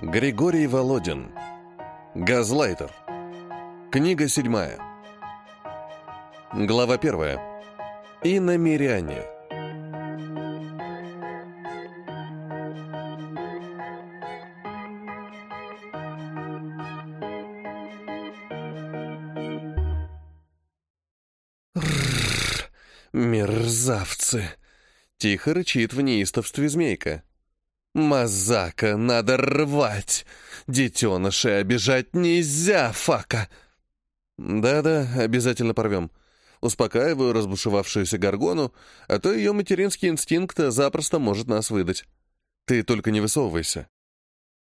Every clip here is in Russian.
Григорий Володин. Газлайтер. Книга седьмая. Глава первая. Намеряние. Мерзавцы! Тихо рычит в неистовстве змейка. «Мазака надо рвать! Детенышей обижать нельзя, фака!» «Да-да, обязательно порвем». Успокаиваю разбушевавшуюся горгону, а то ее материнский инстинкт запросто может нас выдать. Ты только не высовывайся.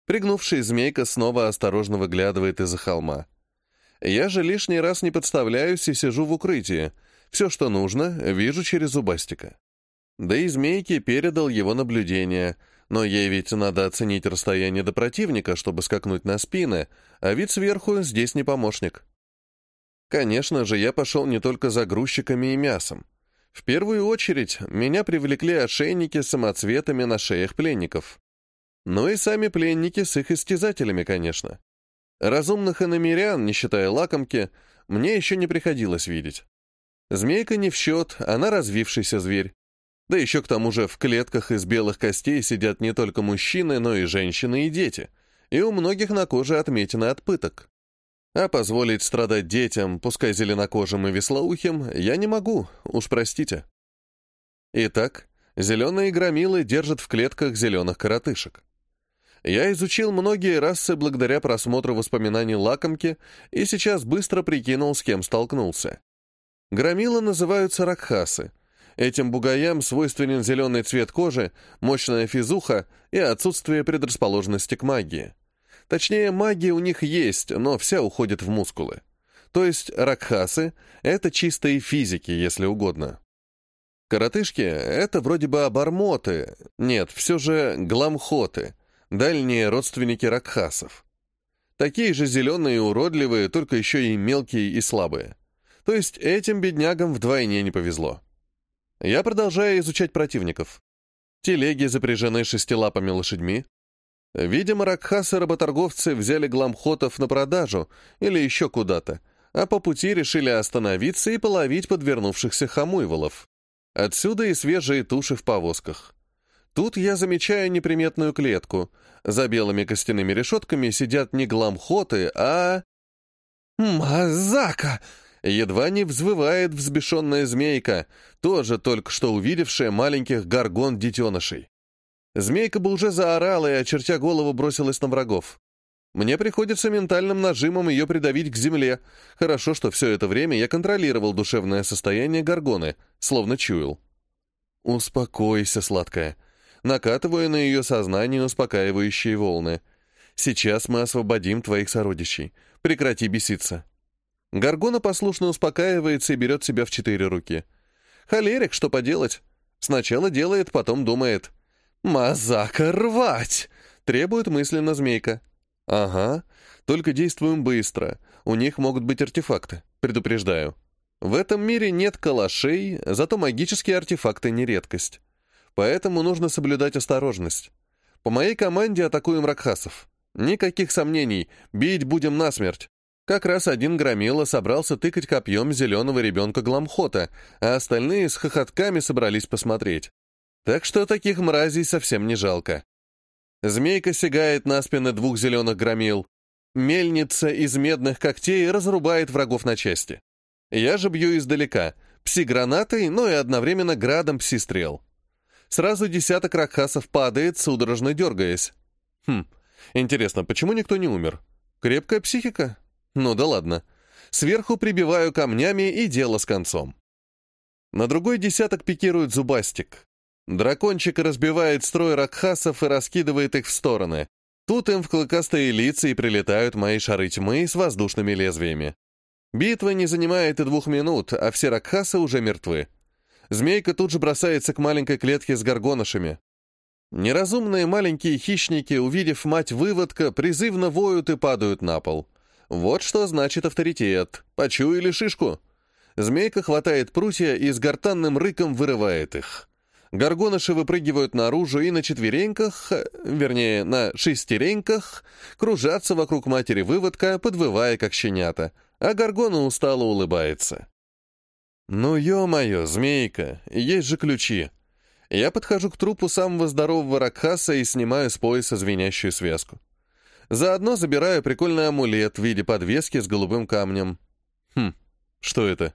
Пригнувшись, змейка снова осторожно выглядывает из-за холма. Я же лишний раз не подставляюсь и сижу в укрытии. Все, что нужно, вижу через зубастика. Да и змейке передал его наблюдение — но ей ведь надо оценить расстояние до противника, чтобы скакнуть на спины, а вид сверху здесь не помощник. Конечно же, я пошел не только за грузчиками и мясом. В первую очередь, меня привлекли ошейники с самоцветами на шеях пленников. Ну и сами пленники с их истязателями, конечно. Разумных иномерян, не считая лакомки, мне еще не приходилось видеть. Змейка не в счет, она развившийся зверь. Да еще к тому же в клетках из белых костей сидят не только мужчины, но и женщины и дети. И у многих на коже отметины от пыток. А позволить страдать детям, пускай зеленокожим и веслоухим, я не могу, уж простите. Итак, зеленые громилы держат в клетках зеленых коротышек. Я изучил многие расы благодаря просмотру воспоминаний лакомки и сейчас быстро прикинул, с кем столкнулся. Громилы называются ракхасы, Этим бугаям свойственен зеленый цвет кожи, мощная физуха и отсутствие предрасположенности к магии. Точнее, магия у них есть, но вся уходит в мускулы. То есть ракхасы — это чистые физики, если угодно. Коротышки — это вроде бы обормоты, нет, все же гламхоты, дальние родственники ракхасов. Такие же зеленые и уродливые, только еще и мелкие и слабые. То есть этим беднягам вдвойне не повезло. Я продолжаю изучать противников. Телеги запряжены шестилапыми лошадьми. Видимо, ракхасы-работорговцы взяли гламхотов на продажу или еще куда-то, а по пути решили остановиться и половить подвернувшихся хамуйволов. Отсюда и свежие туши в повозках. Тут я замечаю неприметную клетку. За белыми костяными решетками сидят не гламхоты, а... «Мазака!» Едва не взвывает взбешенная змейка, тоже только что увидевшая маленьких горгон-детенышей. Змейка бы уже заорала и, очертя голову, бросилась на врагов. Мне приходится ментальным нажимом ее придавить к земле. Хорошо, что все это время я контролировал душевное состояние горгоны, словно чуял. «Успокойся, сладкая». Накатываю на ее сознание успокаивающие волны. «Сейчас мы освободим твоих сородичей. Прекрати беситься». Гаргона послушно успокаивается и берет себя в четыре руки. Холерик, что поделать? Сначала делает, потом думает. «Мазака рвать!» — требует мысленно змейка. «Ага, только действуем быстро. У них могут быть артефакты, предупреждаю. В этом мире нет калашей, зато магические артефакты не редкость. Поэтому нужно соблюдать осторожность. По моей команде атакуем Ракхасов. Никаких сомнений, бить будем насмерть. Как раз один громила собрался тыкать копьем зеленого ребенка Гламхота, а остальные с хохотками собрались посмотреть. Так что таких мразей совсем не жалко. Змейка сигает на спины двух зеленых громил. Мельница из медных когтей разрубает врагов на части. Я же бью издалека, пси-гранатой, но и одновременно градом пси-стрел. Сразу десяток ракхасов падает, судорожно дергаясь. Хм, интересно, почему никто не умер? Крепкая психика? Ну да ладно. Сверху прибиваю камнями и дело с концом. На другой десяток пикирует зубастик. Дракончик разбивает строй ракхасов и раскидывает их в стороны. Тут им в клыкастые лица и прилетают мои шары тьмы с воздушными лезвиями. Битва не занимает и двух минут, а все ракхасы уже мертвы. Змейка тут же бросается к маленькой клетке с горгонышами. Неразумные маленькие хищники, увидев мать выводка, призывно воют и падают на пол. Вот что значит авторитет. Почуяли шишку. Змейка хватает прутья и с гортанным рыком вырывает их. Горгоныши выпрыгивают наружу и на четвереньках, вернее, на шестереньках, кружатся вокруг матери выводка, подвывая, как щенята, а Горгона устало улыбается. «Ну, ё-моё, змейка, есть же ключи!» Я подхожу к трупу самого здорового Ракхаса и снимаю с пояса звенящую связку. Заодно забираю прикольный амулет в виде подвески с голубым камнем. Хм, что это?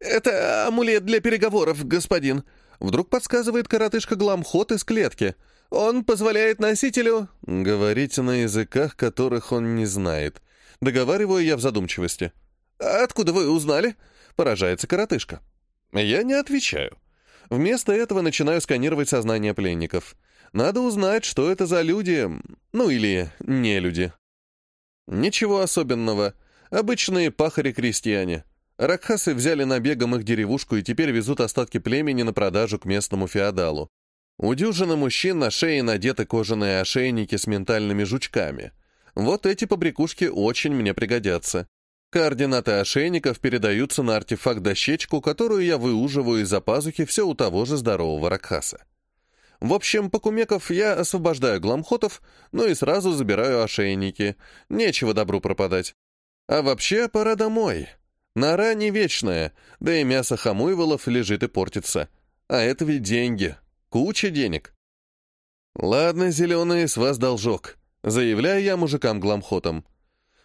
«Это амулет для переговоров, господин», — вдруг подсказывает коротышка Гламхот из клетки. «Он позволяет носителю...» Говорить на языках, которых он не знает. Договариваю я в задумчивости. «Откуда вы узнали?» — поражается коротышка. Я не отвечаю. Вместо этого начинаю сканировать сознание пленников. Надо узнать, что это за люди, ну или не люди. Ничего особенного. Обычные пахари-крестьяне. Ракхасы взяли набегом их деревушку и теперь везут остатки племени на продажу к местному феодалу. У дюжины мужчин на шее надеты кожаные ошейники с ментальными жучками. Вот эти побрякушки очень мне пригодятся. Координаты ошейников передаются на артефакт-дощечку, которую я выуживаю из-за пазухи все у того же здорового Ракхаса. В общем, покумеков я освобождаю гламхотов, ну и сразу забираю ошейники. Нечего добру пропадать. А вообще, пора домой. Нора не вечная, да и мясо хамуйволов лежит и портится. А это ведь деньги. Куча денег. Ладно, зеленые, с вас должок. Заявляю я мужикам-гламхотам.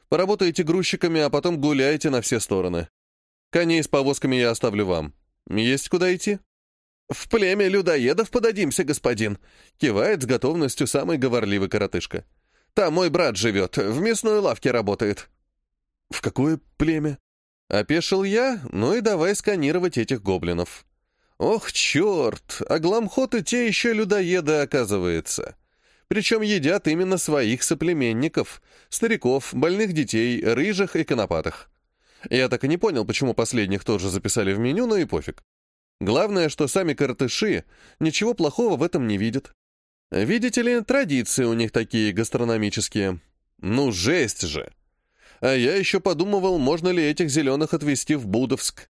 Поработайте грузчиками, а потом гуляйте на все стороны. Коней с повозками я оставлю вам. Есть куда идти? В племя людоедов подадимся, господин, кивает с готовностью самый говорливый коротышка. Там мой брат живет, в мясной лавке работает. В какое племя? Опешил я, ну и давай сканировать этих гоблинов. Ох, черт, а гламхоты те еще людоеды, оказывается. Причем едят именно своих соплеменников, стариков, больных детей, рыжих и конопатых. Я так и не понял, почему последних тоже записали в меню, но и пофиг. Главное, что сами картыши ничего плохого в этом не видят. Видите ли, традиции у них такие гастрономические. Ну, жесть же! А я еще подумывал, можно ли этих зеленых отвезти в Будовск.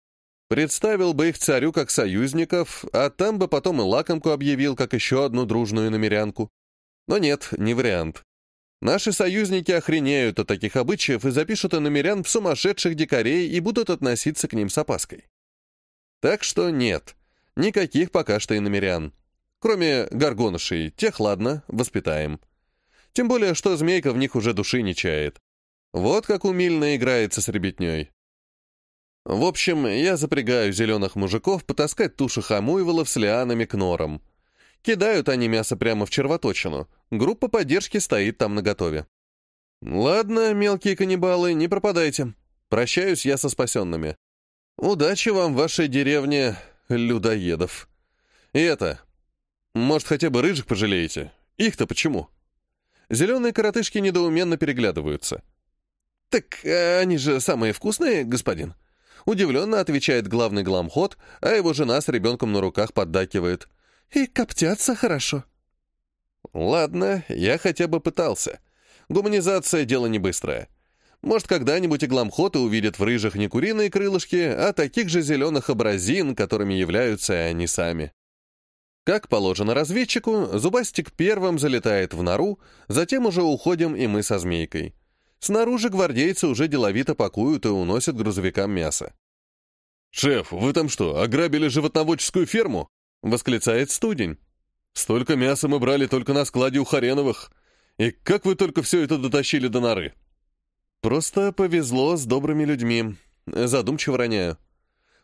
Представил бы их царю как союзников, а там бы потом и лакомку объявил, как еще одну дружную намерянку. Но нет, не вариант. Наши союзники охренеют от таких обычаев и запишут иномерян в сумасшедших дикарей и будут относиться к ним с опаской. Так что нет, никаких пока что иномерян. Кроме горгонышей, тех ладно, воспитаем. Тем более, что змейка в них уже души не чает. Вот как умильно играется с ребятней. В общем, я запрягаю зеленых мужиков потаскать туши хамуйволов с лианами к норам. Кидают они мясо прямо в червоточину. Группа поддержки стоит там наготове. Ладно, мелкие каннибалы, не пропадайте. Прощаюсь я со спасенными. Удачи вам в вашей деревне людоедов. И это... Может, хотя бы рыжих пожалеете? Их-то почему? Зеленые коротышки недоуменно переглядываются. «Так э, они же самые вкусные, господин!» Удивленно отвечает главный гламход, а его жена с ребенком на руках поддакивает. «И коптятся хорошо». Ладно, я хотя бы пытался. Гуманизация — дело не быстрое. Может, когда-нибудь и гламхоты увидят в рыжих не куриные крылышки, а таких же зеленых образин, которыми являются они сами. Как положено разведчику, Зубастик первым залетает в нору, затем уже уходим и мы со Змейкой. Снаружи гвардейцы уже деловито пакуют и уносят грузовикам мясо. «Шеф, вы там что, ограбили животноводческую ферму?» — восклицает студень. «Столько мяса мы брали только на складе у Хареновых. И как вы только все это дотащили до норы?» «Просто повезло с добрыми людьми», — задумчиво роняю.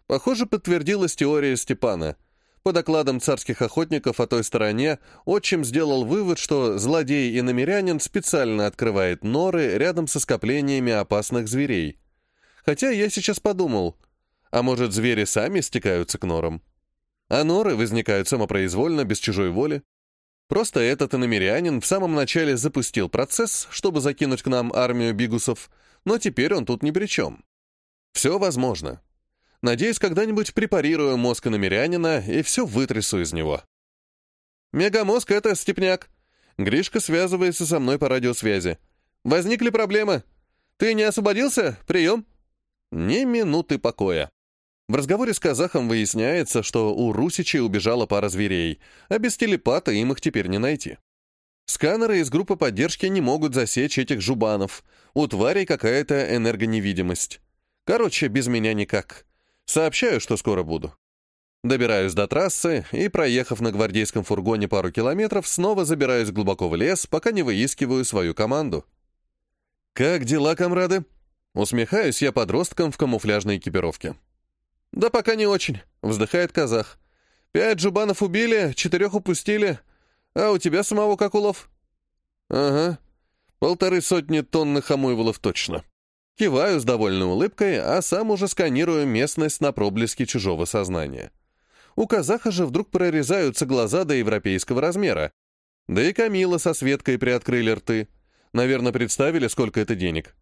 Похоже, подтвердилась теория Степана — по докладам царских охотников о той стороне, отчим сделал вывод, что злодей и намерянин специально открывает норы рядом со скоплениями опасных зверей. Хотя я сейчас подумал, а может, звери сами стекаются к норам? А норы возникают самопроизвольно, без чужой воли. Просто этот иномерянин в самом начале запустил процесс, чтобы закинуть к нам армию бигусов, но теперь он тут ни при чем. Все возможно. Надеюсь, когда-нибудь препарирую мозг намерянина и все вытрясу из него. «Мегамозг — это степняк». Гришка связывается со мной по радиосвязи. «Возникли проблемы. Ты не освободился? Прием?» Ни минуты покоя. В разговоре с казахом выясняется, что у русичей убежала пара зверей, а без телепата им их теперь не найти. Сканеры из группы поддержки не могут засечь этих жубанов. У тварей какая-то энергоневидимость. Короче, без меня никак. Сообщаю, что скоро буду. Добираюсь до трассы и, проехав на гвардейском фургоне пару километров, снова забираюсь глубоко в лес, пока не выискиваю свою команду. «Как дела, комрады?» Усмехаюсь я подросткам в камуфляжной экипировке. «Да пока не очень», — вздыхает казах. «Пять жубанов убили, четырех упустили. А у тебя самого как улов?» «Ага, полторы сотни тонн хамуйволов точно». Киваю с довольной улыбкой, а сам уже сканирую местность на проблески чужого сознания. У казаха же вдруг прорезаются глаза до европейского размера. Да и Камила со Светкой приоткрыли рты. Наверное, представили, сколько это денег.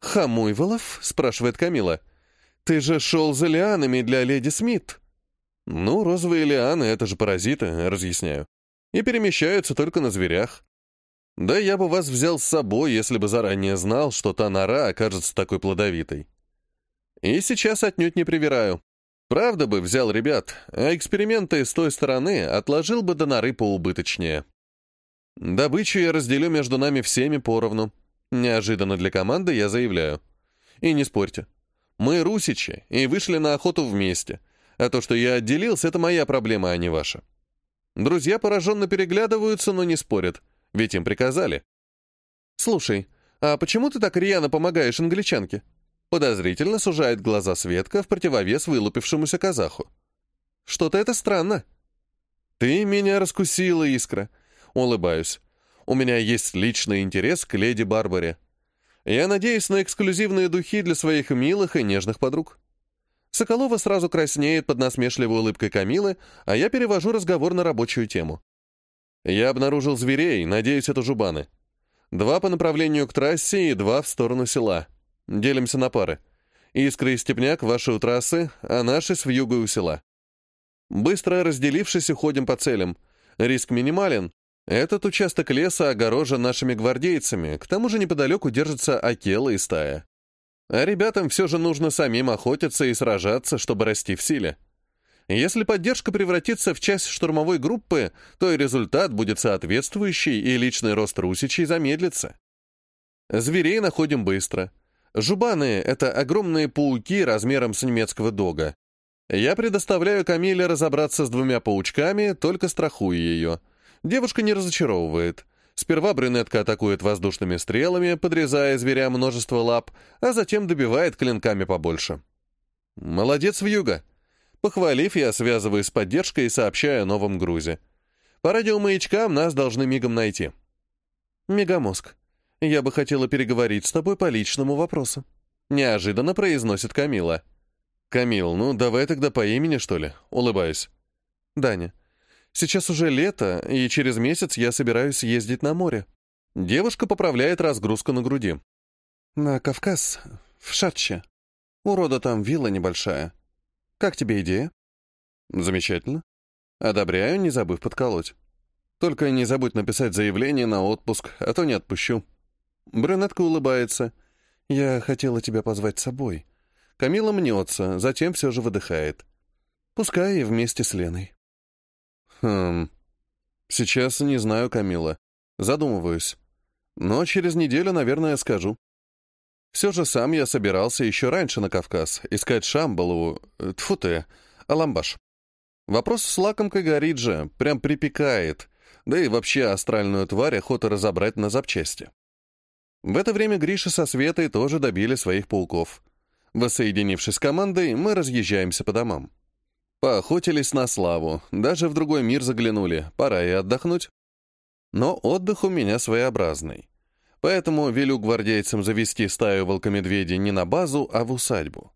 «Хамуйволов?» — спрашивает Камила. «Ты же шел за лианами для леди Смит». «Ну, розовые лианы — это же паразиты», — разъясняю. «И перемещаются только на зверях. Да я бы вас взял с собой, если бы заранее знал, что та нора окажется такой плодовитой. И сейчас отнюдь не привираю. Правда бы взял ребят, а эксперименты с той стороны отложил бы до норы поубыточнее. Добычу я разделю между нами всеми поровну. Неожиданно для команды я заявляю. И не спорьте. Мы русичи и вышли на охоту вместе. А то, что я отделился, это моя проблема, а не ваша. Друзья пораженно переглядываются, но не спорят, ведь им приказали. «Слушай, а почему ты так рьяно помогаешь англичанке?» Подозрительно сужает глаза Светка в противовес вылупившемуся казаху. «Что-то это странно». «Ты меня раскусила, Искра». Улыбаюсь. «У меня есть личный интерес к леди Барбаре. Я надеюсь на эксклюзивные духи для своих милых и нежных подруг». Соколова сразу краснеет под насмешливой улыбкой Камилы, а я перевожу разговор на рабочую тему. Я обнаружил зверей, надеюсь, это жубаны. Два по направлению к трассе и два в сторону села. Делимся на пары. Искры и Степняк — ваши у трассы, а наши с вьюгой у села. Быстро разделившись, уходим по целям. Риск минимален. Этот участок леса огорожен нашими гвардейцами, к тому же неподалеку держится Акела и стая. А ребятам все же нужно самим охотиться и сражаться, чтобы расти в силе. Если поддержка превратится в часть штурмовой группы, то и результат будет соответствующий, и личный рост русичей замедлится. Зверей находим быстро — Жубаны — это огромные пауки размером с немецкого дога. Я предоставляю Камиле разобраться с двумя паучками, только страхую ее. Девушка не разочаровывает. Сперва брюнетка атакует воздушными стрелами, подрезая зверя множество лап, а затем добивает клинками побольше. «Молодец, вьюга!» Похвалив, я связываюсь с поддержкой и сообщаю о новом грузе. По радиомаячкам нас должны мигом найти. Мегамозг. Я бы хотела переговорить с тобой по личному вопросу. Неожиданно произносит Камила. Камил, ну давай тогда по имени, что ли? Улыбаюсь. Даня, сейчас уже лето, и через месяц я собираюсь ездить на море. Девушка поправляет разгрузку на груди. На Кавказ, в Шатче. У рода там вилла небольшая. Как тебе идея? Замечательно. Одобряю, не забыв подколоть. Только не забудь написать заявление на отпуск, а то не отпущу. Брюнетка улыбается. «Я хотела тебя позвать с собой». Камила мнется, затем все же выдыхает. Пускай и вместе с Леной. Хм. Сейчас не знаю, Камила. Задумываюсь. Но через неделю, наверное, скажу. Все же сам я собирался еще раньше на Кавказ, искать Шамбалу, тьфу ты, Аламбаш. Вопрос с лакомкой горит же, прям припекает, да и вообще астральную тварь охота разобрать на запчасти. В это время Гриша со Светой тоже добили своих пауков. Воссоединившись с командой, мы разъезжаемся по домам. Поохотились на славу, даже в другой мир заглянули, пора и отдохнуть. Но отдых у меня своеобразный. Поэтому велю гвардейцам завести стаю волкомедведей не на базу, а в усадьбу.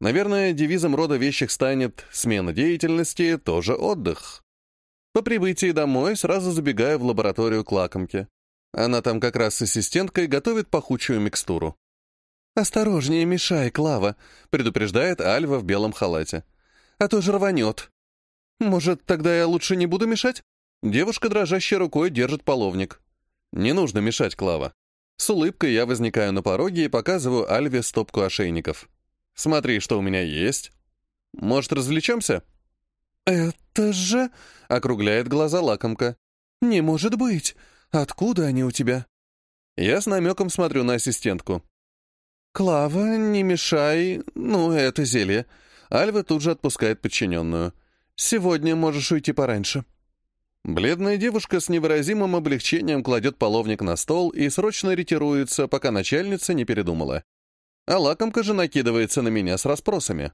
Наверное, девизом рода вещих станет «смена деятельности — тоже отдых». По прибытии домой сразу забегаю в лабораторию к лакомке. Она там как раз с ассистенткой готовит пахучую микстуру. «Осторожнее, мешай, Клава», — предупреждает Альва в белом халате. «А то же рванет». «Может, тогда я лучше не буду мешать?» Девушка дрожащей рукой держит половник. «Не нужно мешать, Клава». С улыбкой я возникаю на пороге и показываю Альве стопку ошейников. «Смотри, что у меня есть». Может, развлечемся?» «Это же...» — округляет глаза лакомка. «Не может быть! Откуда они у тебя?» Я с намеком смотрю на ассистентку. «Клава, не мешай. Ну, это зелье». Альва тут же отпускает подчиненную. «Сегодня можешь уйти пораньше». Бледная девушка с невыразимым облегчением кладет половник на стол и срочно ретируется, пока начальница не передумала. А лакомка же накидывается на меня с расспросами.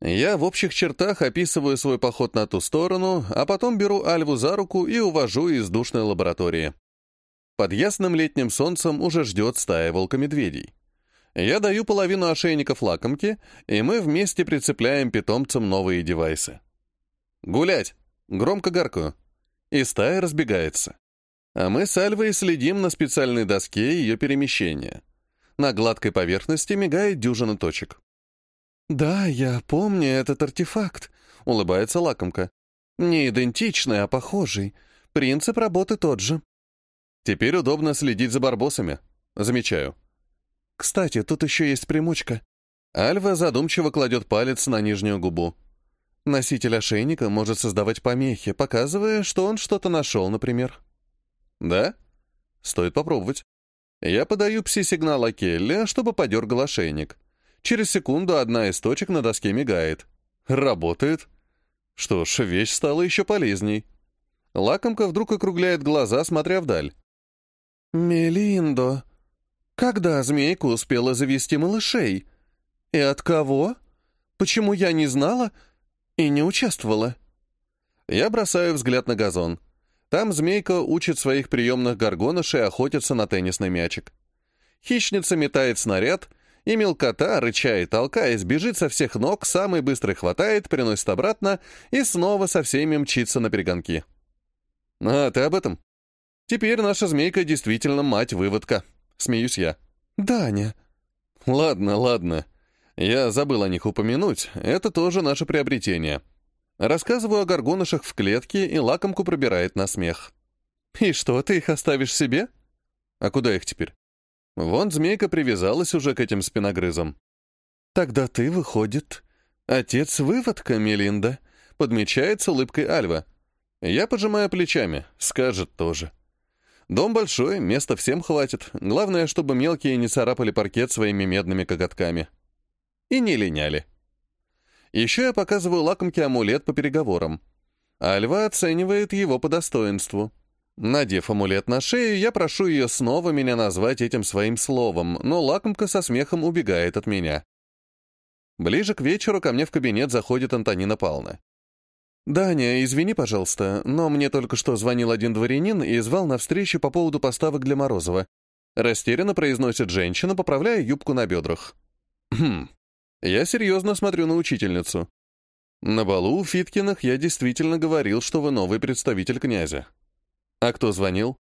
Я в общих чертах описываю свой поход на ту сторону, а потом беру Альву за руку и увожу из душной лаборатории. Под ясным летним солнцем уже ждет стая волкомедведей. Я даю половину ошейников лакомки, и мы вместе прицепляем питомцам новые девайсы. «Гулять!» — громко гаркаю. И стая разбегается. А мы с Альвой следим на специальной доске ее перемещения. На гладкой поверхности мигает дюжина точек. «Да, я помню этот артефакт», — улыбается лакомка. «Не идентичный, а похожий. Принцип работы тот же». Теперь удобно следить за барбосами. Замечаю. Кстати, тут еще есть примочка. Альва задумчиво кладет палец на нижнюю губу. Носитель ошейника может создавать помехи, показывая, что он что-то нашел, например. Да? Стоит попробовать. Я подаю пси-сигнал Акелли, чтобы подергал ошейник. Через секунду одна из точек на доске мигает. Работает. Что ж, вещь стала еще полезней. Лакомка вдруг округляет глаза, смотря вдаль. «Мелиндо, когда змейка успела завести малышей? И от кого? Почему я не знала и не участвовала?» Я бросаю взгляд на газон. Там змейка учит своих приемных горгонышей охотиться на теннисный мячик. Хищница метает снаряд — и мелкота, рыча и толкаясь, бежит со всех ног, самый быстрый хватает, приносит обратно и снова со всеми мчится на перегонки. «А, ты об этом?» «Теперь наша змейка действительно мать-выводка», — смеюсь я. «Даня». «Ладно, ладно. Я забыл о них упомянуть. Это тоже наше приобретение». Рассказываю о горгонышах в клетке, и лакомку пробирает на смех. «И что, ты их оставишь себе?» «А куда их теперь?» Вон змейка привязалась уже к этим спиногрызам. «Тогда ты, выходит, отец выводка, Мелинда», — подмечает с улыбкой Альва. Я пожимаю плечами, скажет тоже. Дом большой, места всем хватит. Главное, чтобы мелкие не царапали паркет своими медными коготками. И не линяли. Еще я показываю лакомке амулет по переговорам. Альва оценивает его по достоинству. Надев амулет на шею, я прошу ее снова меня назвать этим своим словом, но лакомка со смехом убегает от меня. Ближе к вечеру ко мне в кабинет заходит Антонина Павловна. «Даня, извини, пожалуйста, но мне только что звонил один дворянин и звал на встречу по поводу поставок для Морозова». Растерянно произносит женщина, поправляя юбку на бедрах. «Хм. Я серьезно смотрю на учительницу. На балу у Фиткиных я действительно говорил, что вы новый представитель князя. «А кто звонил?»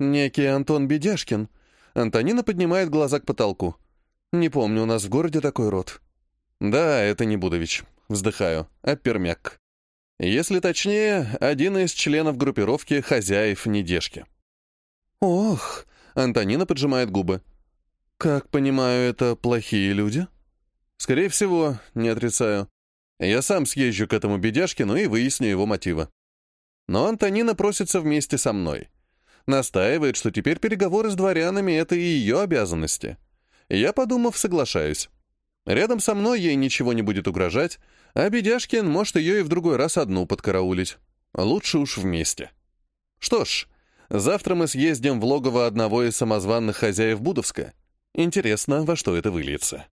«Некий Антон Бедяшкин». Антонина поднимает глаза к потолку. «Не помню, у нас в городе такой род». «Да, это не Будович». Вздыхаю. А Пермяк. Если точнее, один из членов группировки хозяев недежки. «Ох!» — Антонина поджимает губы. «Как понимаю, это плохие люди?» «Скорее всего, не отрицаю. Я сам съезжу к этому бедяшкину и выясню его мотивы. Но Антонина просится вместе со мной. Настаивает, что теперь переговоры с дворянами — это и ее обязанности. Я, подумав, соглашаюсь. Рядом со мной ей ничего не будет угрожать, а Бедяшкин может ее и в другой раз одну подкараулить. Лучше уж вместе. Что ж, завтра мы съездим в логово одного из самозванных хозяев Будовска. Интересно, во что это выльется.